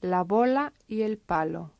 La bola y el palo.